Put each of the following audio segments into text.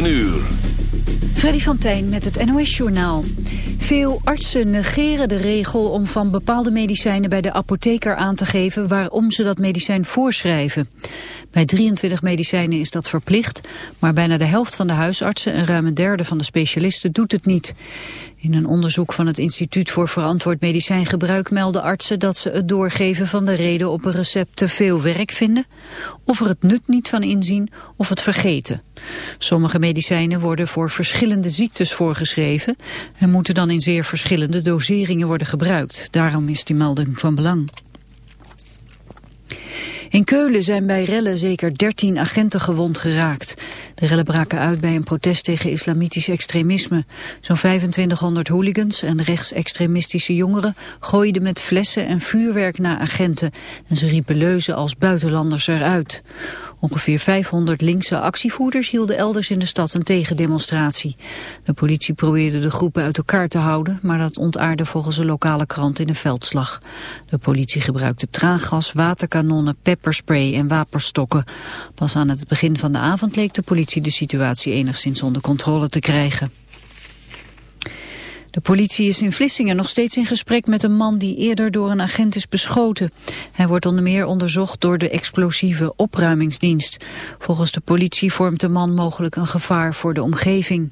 9 uur. Freddy van met het NOS-journaal. Veel artsen negeren de regel om van bepaalde medicijnen bij de apotheker aan te geven waarom ze dat medicijn voorschrijven. Bij 23 medicijnen is dat verplicht, maar bijna de helft van de huisartsen en ruim een derde van de specialisten doet het niet. In een onderzoek van het Instituut voor Verantwoord Medicijngebruik melden artsen dat ze het doorgeven van de reden op een recept te veel werk vinden, of er het nut niet van inzien of het vergeten. Sommige medicijnen worden voor verschillende ziektes voorgeschreven en moeten dan in zeer verschillende doseringen worden gebruikt. Daarom is die melding van belang. In Keulen zijn bij rellen zeker 13 agenten gewond geraakt. De rellen braken uit bij een protest tegen islamitisch extremisme. Zo'n 2500 hooligans en rechtsextremistische jongeren gooiden met flessen en vuurwerk naar agenten. En ze riepen leuzen als buitenlanders eruit. Ongeveer 500 linkse actievoerders hielden elders in de stad een tegendemonstratie. De politie probeerde de groepen uit elkaar te houden, maar dat ontaarde volgens een lokale krant in een veldslag. De politie gebruikte traangas, waterkanonnen, pepperspray en wapenstokken. Pas aan het begin van de avond leek de politie de situatie enigszins onder controle te krijgen. De politie is in Vlissingen nog steeds in gesprek met een man die eerder door een agent is beschoten. Hij wordt onder meer onderzocht door de explosieve opruimingsdienst. Volgens de politie vormt de man mogelijk een gevaar voor de omgeving.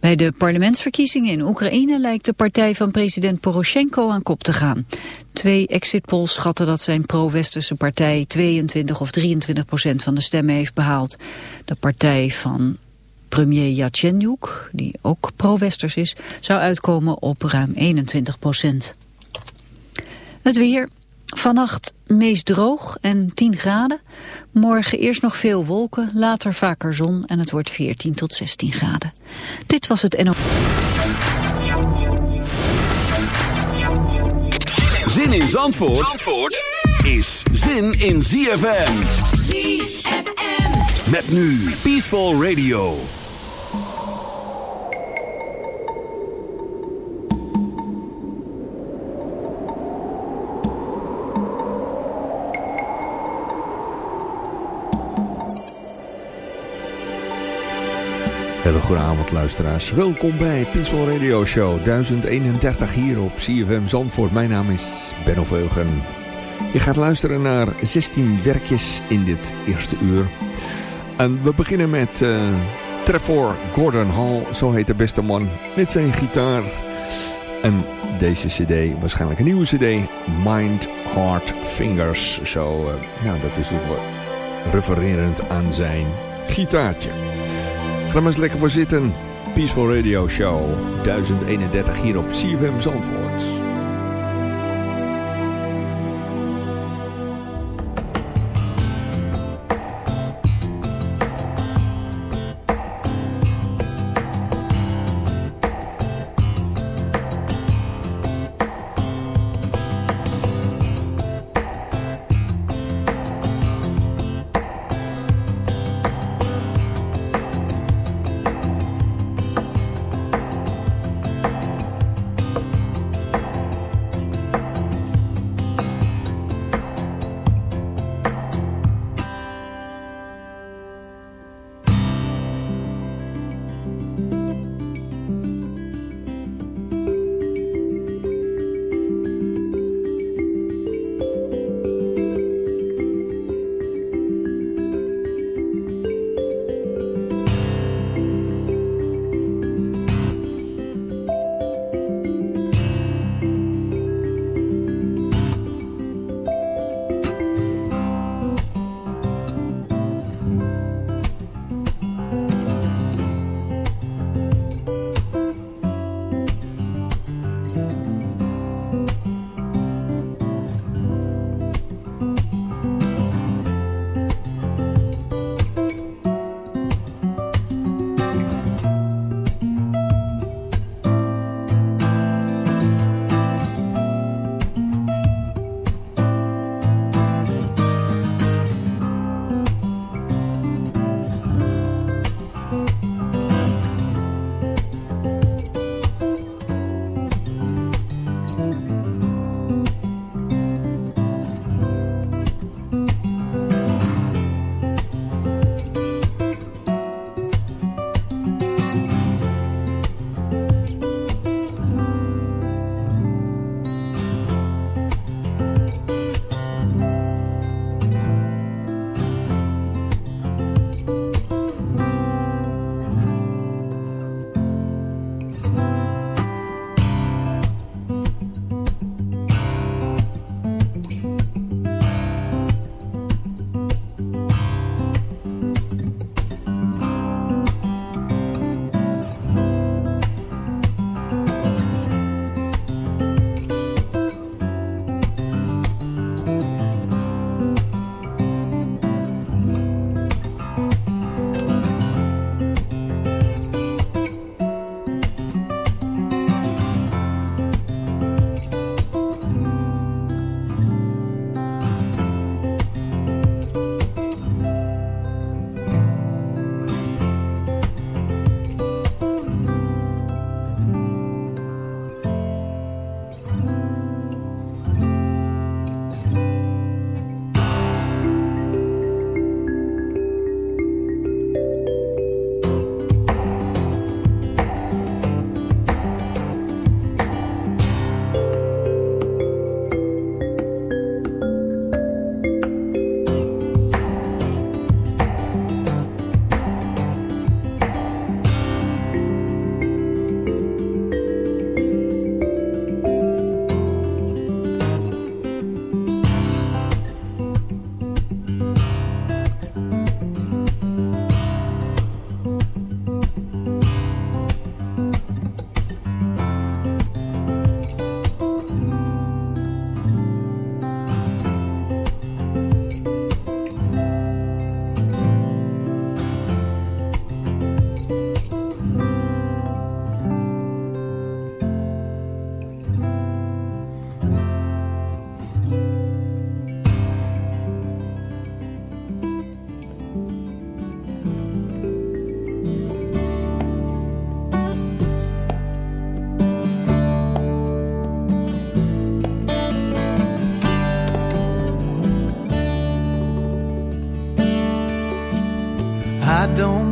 Bij de parlementsverkiezingen in Oekraïne lijkt de partij van president Poroshenko aan kop te gaan. Twee exit polls schatten dat zijn pro-westerse partij 22 of 23 procent van de stemmen heeft behaald. De partij van Premier Yatsenyuk, die ook pro-westers is, zou uitkomen op ruim 21 procent. Het weer. Vannacht meest droog en 10 graden. Morgen eerst nog veel wolken, later vaker zon en het wordt 14 tot 16 graden. Dit was het NO. Zin in Zandvoort, Zandvoort is zin in ZFM. ZFM. Met nu Peaceful Radio. Hele goede avond luisteraars. Welkom bij Peaceful Radio Show 1031 hier op CFM Zandvoort. Mijn naam is Benno Veugen. Je gaat luisteren naar 16 werkjes in dit eerste uur. En we beginnen met uh, Trevor Gordon Hall, zo heet de beste man, met zijn gitaar. En deze cd, waarschijnlijk een nieuwe cd, Mind, Heart, Fingers. Zo, uh, nou dat is ook refererend aan zijn gitaartje. Ga maar eens lekker voor zitten. Peaceful Radio Show 1031 hier op CFM Zandvoort.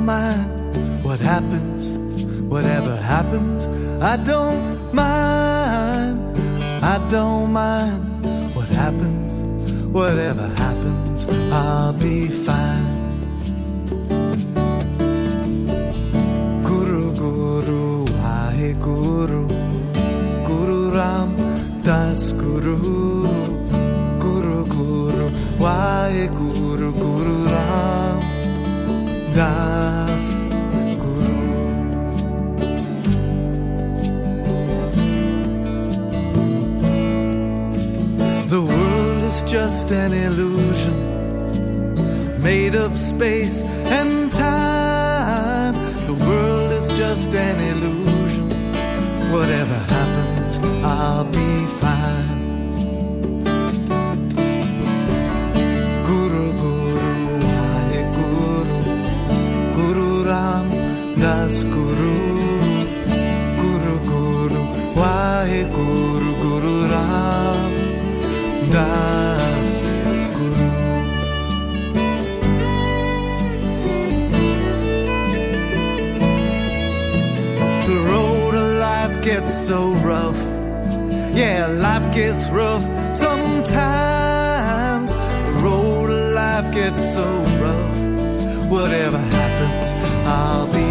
Mind what happens, whatever happens. I don't mind, I don't mind what happens, whatever happens. I'll be fine. Guru Guru Wahe Guru Guru Ram Das Guru Guru Guru Wahe Guru Guru Ram The world is just an illusion made of space and time. The world is just an illusion. Whatever happens, I'll be fine. Das Guru Guru Guru Wahe Guru Guru Ram Das Guru The road of life gets so rough. Yeah, life gets rough sometimes. The road of life gets so rough. Whatever happens, I'll be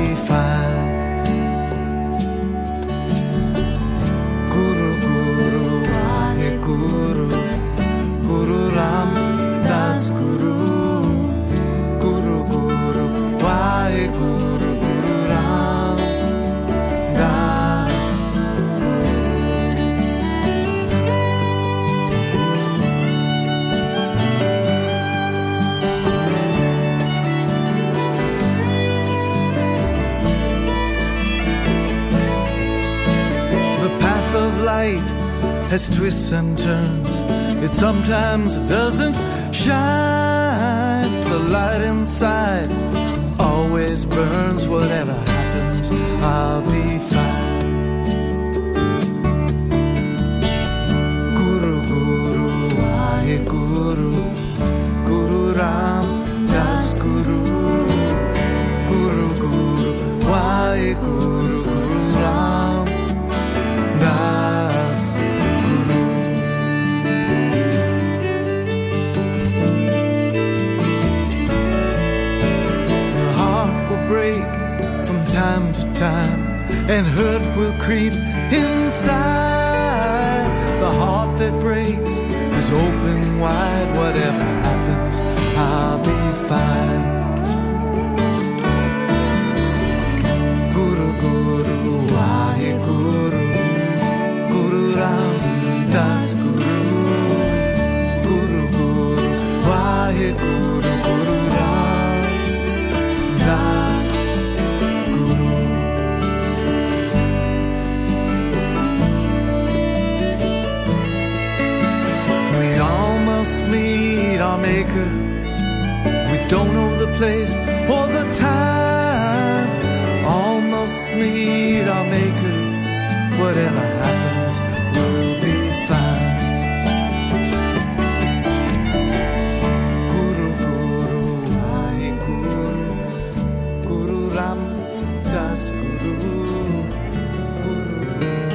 has twists and turns. It sometimes doesn't shine. The light inside always burns. Whatever happens, I'll be fine. Guru Guru Wahe Guru Guru Ram Das Guru Guru Guru Wahe Guru time and hurt will creep inside. The heart that breaks is open wide. Whatever place or the time. All must meet our maker. Whatever happens, we'll be fine. Guru Guru Wahe Guru Guru Ram Das Guru Guru Guru